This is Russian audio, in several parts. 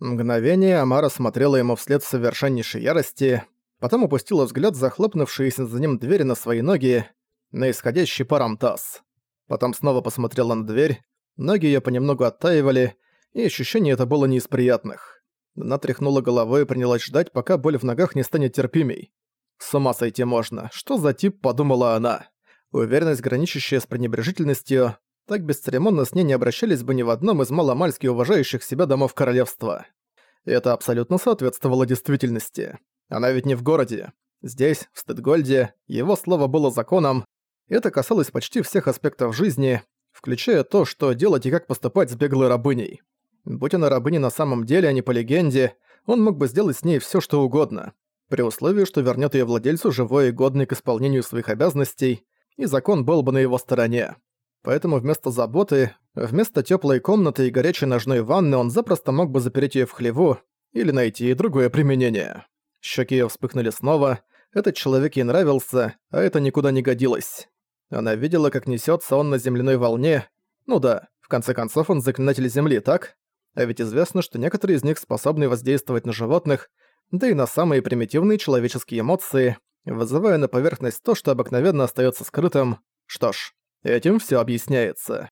Мгновение Амара смотрела ему вслед в совершеннейшей ярости, потом опустила взгляд захлопнувшиеся за ним двери на свои ноги, на исходящий паром таз. Потом снова посмотрела на дверь, ноги её понемногу оттаивали, и ощущение это было не из приятных. Она тряхнула головой и принялась ждать, пока боль в ногах не станет терпимей. С ума сойти можно. Что за тип, подумала она. Уверенность, граничащая с пренебрежительностью, так бесцеремонно с ней не обращались бы ни в одном из маломальски уважающих себя домов королевства. Это абсолютно соответствовало действительности. Она ведь не в городе. Здесь, в Стедгольде, его слово было законом. Это касалось почти всех аспектов жизни, включая то, что делать и как поступать с беглой рабыней. Будь она рабыней на самом деле, а не по легенде, он мог бы сделать с ней все, что угодно при условии, что вернет ее владельцу живой и годный к исполнению своих обязанностей, и закон был бы на его стороне. Поэтому вместо заботы, вместо теплой комнаты и горячей ножной ванны он запросто мог бы запереть ее в хлеву или найти ей другое применение. Щеки ее вспыхнули снова, этот человек ей нравился, а это никуда не годилось. Она видела, как несется он на земляной волне. Ну да, в конце концов он заклинатель земли, так? А ведь известно, что некоторые из них способны воздействовать на животных, да и на самые примитивные человеческие эмоции, вызывая на поверхность то, что обыкновенно остается скрытым. Что ж, этим все объясняется.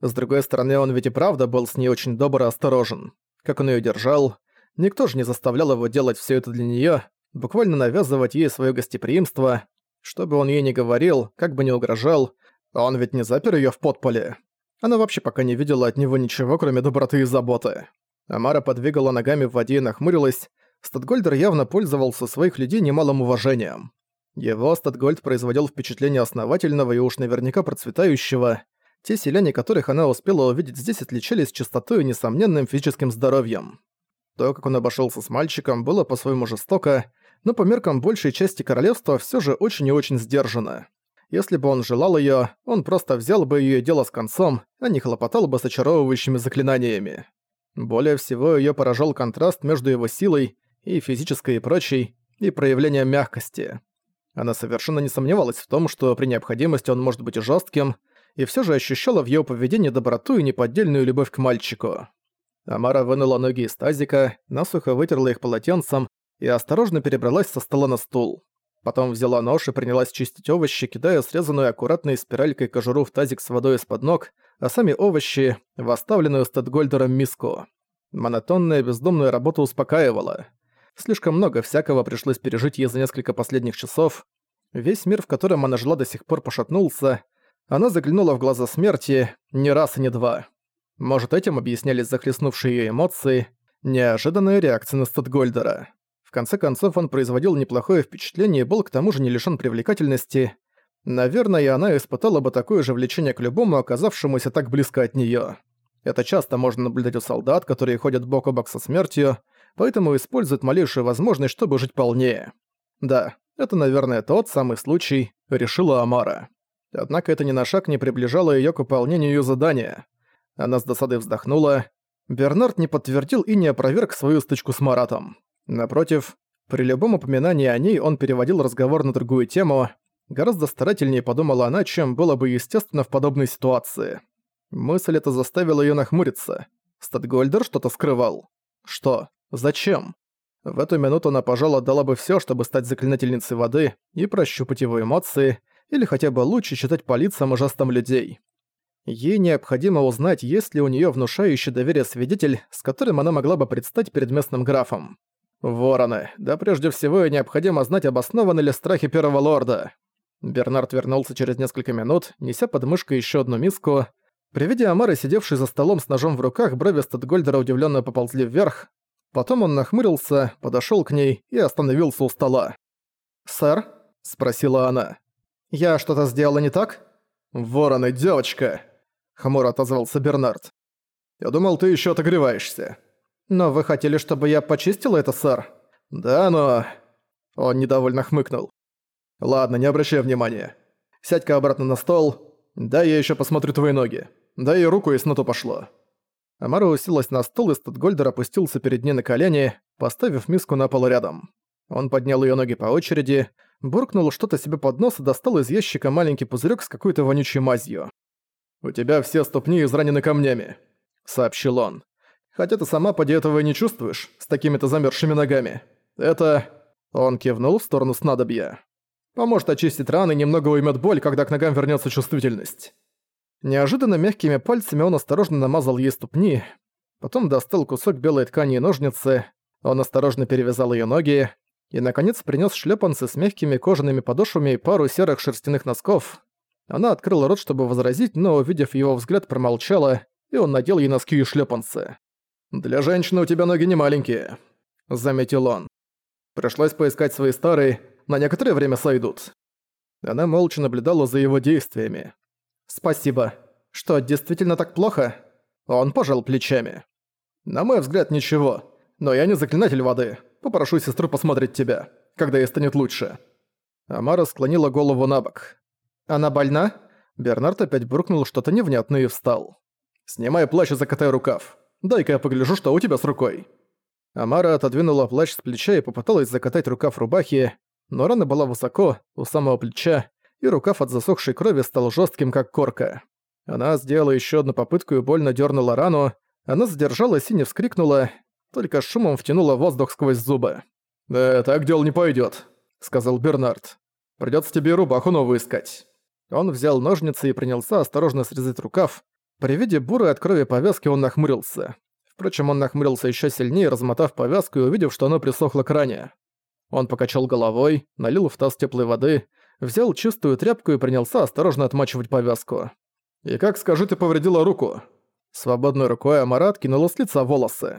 С другой стороны, он ведь и правда был с ней очень добр и осторожен. Как он ее держал, никто же не заставлял его делать все это для нее, буквально навязывать ей свое гостеприимство, что бы он ей ни говорил, как бы ни угрожал, он ведь не запер ее в подполе. Она вообще пока не видела от него ничего, кроме доброты и заботы. Амара подвигала ногами в воде и нахмурилась, Статгольдер явно пользовался своих людей немалым уважением. Его Статгольд производил впечатление основательного и уж наверняка процветающего. Те селяне, которых она успела увидеть здесь, отличались чистотой и несомненным физическим здоровьем. То, как он обошелся с мальчиком, было по-своему жестоко, но по меркам большей части королевства все же очень и очень сдержанно. Если бы он желал ее, он просто взял бы ее дело с концом, а не хлопотал бы с очаровывающими заклинаниями. Более всего ее поражал контраст между его силой и физической и прочей, и проявление мягкости. Она совершенно не сомневалась в том, что при необходимости он может быть жестким, и все же ощущала в его поведении доброту и неподдельную любовь к мальчику. Амара вынула ноги из тазика, насухо вытерла их полотенцем и осторожно перебралась со стола на стул. Потом взяла нож и принялась чистить овощи, кидая срезанную аккуратной спиралькой кожуру в тазик с водой из-под ног, а сами овощи — в оставленную Стэдгольдером миску. Монотонная бездомная работа успокаивала. Слишком много всякого пришлось пережить ей за несколько последних часов. Весь мир, в котором она жила до сих пор, пошатнулся. Она заглянула в глаза смерти не раз и не два. Может, этим объяснялись захлестнувшие её эмоции, неожиданная реакция на Статгольдера. В конце концов, он производил неплохое впечатление и был к тому же не лишён привлекательности. Наверное, она испытала бы такое же влечение к любому, оказавшемуся так близко от неё. Это часто можно наблюдать у солдат, которые ходят бок о бок со смертью, поэтому использует малейшую возможность, чтобы жить полнее. Да, это, наверное, тот самый случай, решила Амара. Однако это ни на шаг не приближало её к выполнению её задания. Она с досадой вздохнула. Бернард не подтвердил и не опроверг свою стычку с Маратом. Напротив, при любом упоминании о ней он переводил разговор на другую тему. Гораздо старательнее подумала она, чем было бы естественно в подобной ситуации. Мысль эта заставила её нахмуриться. Статгольдер что-то скрывал. Что? Зачем? В эту минуту она, пожалуй, отдала бы всё, чтобы стать заклинательницей воды и прощупать его эмоции, или хотя бы лучше читать по лицам и жестам людей. Ей необходимо узнать, есть ли у неё внушающий доверие свидетель, с которым она могла бы предстать перед местным графом. Вороны, да прежде всего ей необходимо знать, обоснованы ли страхи Первого Лорда. Бернард вернулся через несколько минут, неся под мышкой ещё одну миску. При виде Амары, сидевшей за столом с ножом в руках, брови Статгольдера удивлённо поползли вверх, Потом он нахмурился, подошёл к ней и остановился у стола. «Сэр?» – спросила она. «Я что-то сделала не так?» «Вороны, девочка!» – хмуро отозвался Бернард. «Я думал, ты ещё отогреваешься». «Но вы хотели, чтобы я почистила это, сэр?» «Да, но...» Он недовольно хмыкнул. «Ладно, не обращай внимания. Сядь-ка обратно на стол. Дай я ещё посмотрю твои ноги. Дай ей руку, если на то пошло». Амара уселась на стол, и Статгольдер опустился перед ней на колени, поставив миску на пол рядом. Он поднял её ноги по очереди, буркнул что-то себе под нос и достал из ящика маленький пузырёк с какой-то вонючей мазью. «У тебя все ступни изранены камнями», — сообщил он. Хотя ты сама поди этого и не чувствуешь, с такими-то замерзшими ногами. Это...» Он кивнул в сторону снадобья. «Поможет очистить раны и немного уймет боль, когда к ногам вернется чувствительность». Неожиданно мягкими пальцами он осторожно намазал ей ступни, потом достал кусок белой ткани и ножницы, он осторожно перевязал ее ноги и, наконец, принес шлепанцы с мягкими кожаными подошвами и пару серых шерстяных носков. Она открыла рот, чтобы возразить, но, увидев его взгляд, промолчала, и он надел ей носки и шлепанцы. «Для женщины у тебя ноги не маленькие», — заметил он. «Пришлось поискать свои старые, на некоторое время сойдут». Она молча наблюдала за его действиями. «Спасибо. Что, действительно так плохо?» Он пожал плечами. «На мой взгляд, ничего. Но я не заклинатель воды. Попрошу сестру посмотреть тебя, когда ей станет лучше». Амара склонила голову на бок. «Она больна?» Бернард опять буркнул что-то невнятное и встал. «Снимай плащ и закатай рукав. Дай-ка я погляжу, что у тебя с рукой». Амара отодвинула плащ с плеча и попыталась закатать рукав рубахи, но рана была высоко, у самого плеча, и рукав от засохшей крови стал жестким, как корка. Она сделала еще одну попытку и больно дернула рану. Она задержалась и не вскрикнула, только шумом втянула воздух сквозь зубы. «Да так дело не пойдет, сказал Бернард. Придется тебе рубаху новую искать». Он взял ножницы и принялся осторожно срезать рукав. При виде бурой от крови повязки он нахмурился. Впрочем, он нахмурился еще сильнее, размотав повязку и увидев, что она присохла к ране. Он покачал головой, налил в таз теплой воды, взял чистую тряпку и принялся осторожно отмачивать повязку. «И как, скажи, ты повредила руку?» Свободной рукой Амарат кинула с лица волосы.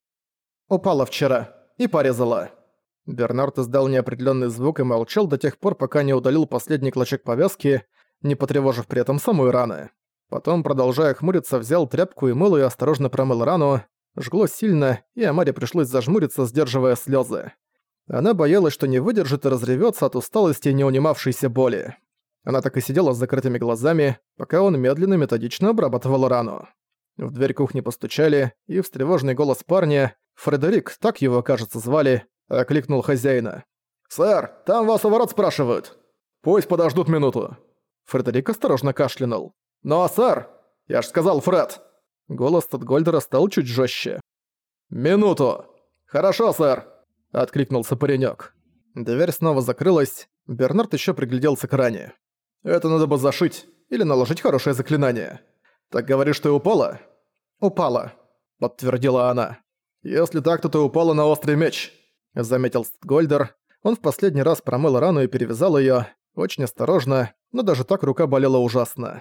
«Упала вчера. И порезала». Бернард издал неопределенный звук и молчал до тех пор, пока не удалил последний клочок повязки, не потревожив при этом самую раны. Потом, продолжая хмуриться, взял тряпку и мыло и осторожно промыл рану. Жгло сильно, и Амаре пришлось зажмуриться, сдерживая слезы. Она боялась, что не выдержит и разревется от усталости и неунимавшейся боли. Она так и сидела с закрытыми глазами, пока он медленно методично обрабатывал рану. В дверь кухни постучали, и встревоженный голос парня, Фредерик, так его, кажется, звали, окликнул хозяина. «Сэр, там вас у ворот спрашивают!» «Пусть подождут минуту!» Фредерик осторожно кашлянул. «Но, сэр! Я ж сказал, Фред!» Голос Тедгольдера стал чуть жестче. «Минуту!» «Хорошо, сэр!» — откликнулся паренек. Дверь снова закрылась, Бернард еще пригляделся к ране. «Это надо бы зашить или наложить хорошее заклинание. Так говоришь, ты упала?» «Упала», — подтвердила она. «Если так, то ты упала на острый меч», — заметил Стгольдер. Он в последний раз промыл рану и перевязал ее, очень осторожно, но даже так рука болела ужасно.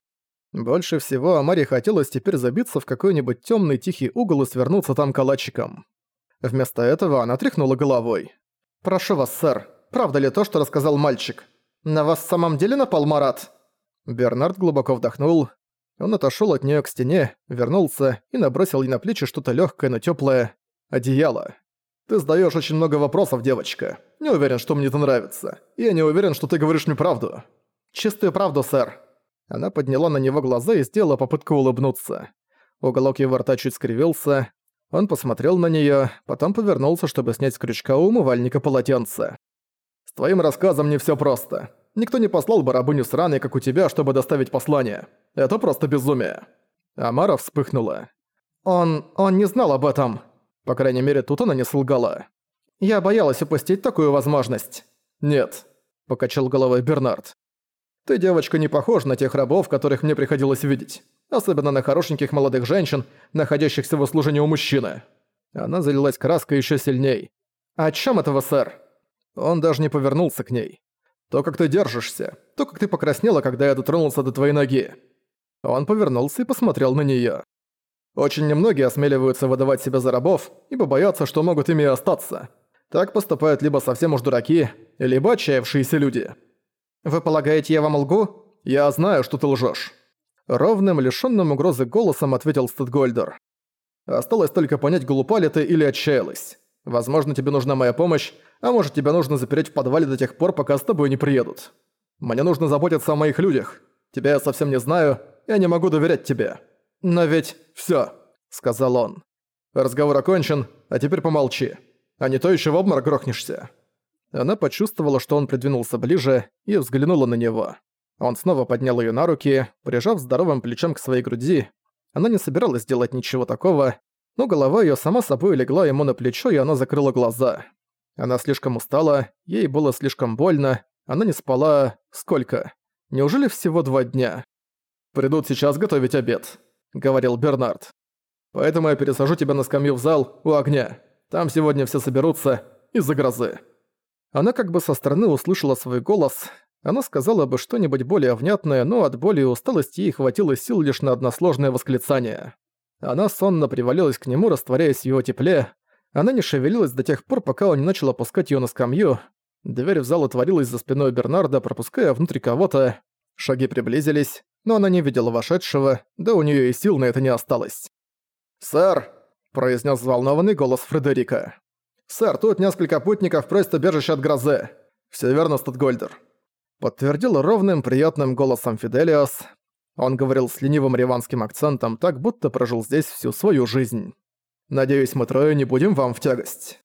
Больше всего Амаре хотелось теперь забиться в какой-нибудь темный тихий угол и свернуться там калачиком. Вместо этого она тряхнула головой. «Прошу вас, сэр, правда ли то, что рассказал мальчик? На вас в самом деле напал Марат?» Бернард глубоко вдохнул. Он отошёл от неё к стене, вернулся и набросил ей на плечи что-то лёгкое, но тёплое одеяло. «Ты задаёшь очень много вопросов, девочка. Не уверен, что мне это нравится. Я не уверен, что ты говоришь мне правду». «Чистую правду, сэр». Она подняла на него глаза и сделала попытку улыбнуться. Уголок его рта чуть скривился. Он посмотрел на неё, потом повернулся, чтобы снять с крючка у умывальника полотенце. «С твоим рассказом не всё просто. Никто не послал бы рабыню сраной, как у тебя, чтобы доставить послание. Это просто безумие». Амара вспыхнула. «Он... он не знал об этом». По крайней мере, тут она не солгала. «Я боялась упустить такую возможность». «Нет», — покачал головой Бернард. «Ты, девочка, не похожа на тех рабов, которых мне приходилось видеть. Особенно на хорошеньких молодых женщин, находящихся в услужении у мужчины». Она залилась краской еще сильней. «О чем это сэр?» Он даже не повернулся к ней. «То, как ты держишься, то, как ты покраснела, когда я дотронулся до твоей ноги». Он повернулся и посмотрел на неё. Очень немногие осмеливаются выдавать себя за рабов, ибо боятся, что могут ими остаться. Так поступают либо совсем уж дураки, либо отчаявшиеся люди. «Вы полагаете, я вам лгу? Я знаю, что ты лжёшь». Ровным, лишённым угрозы голосом ответил Стедгольдер. «Осталось только понять, глупа ли ты или отчаялась. Возможно, тебе нужна моя помощь, а может, тебя нужно запереть в подвале до тех пор, пока с тобой не приедут. Мне нужно заботиться о моих людях. Тебя я совсем не знаю, я не могу доверять тебе. Но ведь всё, сказал он. Разговор окончен, а теперь помолчи. А не то ещё в обморок грохнешься. Она почувствовала, что он придвинулся ближе, и взглянула на него. Он снова поднял её на руки, прижав здоровым плечом к своей груди. Она не собиралась делать ничего такого, но голова её сама собой легла ему на плечо, и она закрыла глаза. Она слишком устала, ей было слишком больно, она не спала... сколько? Неужели всего два дня? «Придут сейчас готовить обед», — говорил Бернард. «Поэтому я пересажу тебя на скамью в зал у огня. Там сегодня все соберутся из-за грозы». Она как бы со стороны услышала свой голос. Она сказала бы что-нибудь более внятное, но от боли и усталости ей хватило сил лишь на односложное восклицание. Она сонно привалилась к нему, растворяясь в его тепле. Она не шевелилась до тех пор, пока он не начал опускать её на скамью. Дверь в зал отворилась за спиной Бернарда, пропуская внутрь кого-то. Шаги приблизились, но она не видела вошедшего, да у неё и сил на это не осталось. «Сэр!» – произнес взволнованный голос Фредерика. «Сэр, тут несколько путников просят убежище от грозы. Все верно, Статгольдер». Подтвердил ровным, приятным голосом Фиделиос. Он говорил с ленивым реванским акцентом, так будто прожил здесь всю свою жизнь. «Надеюсь, мы трое не будем вам в тягость».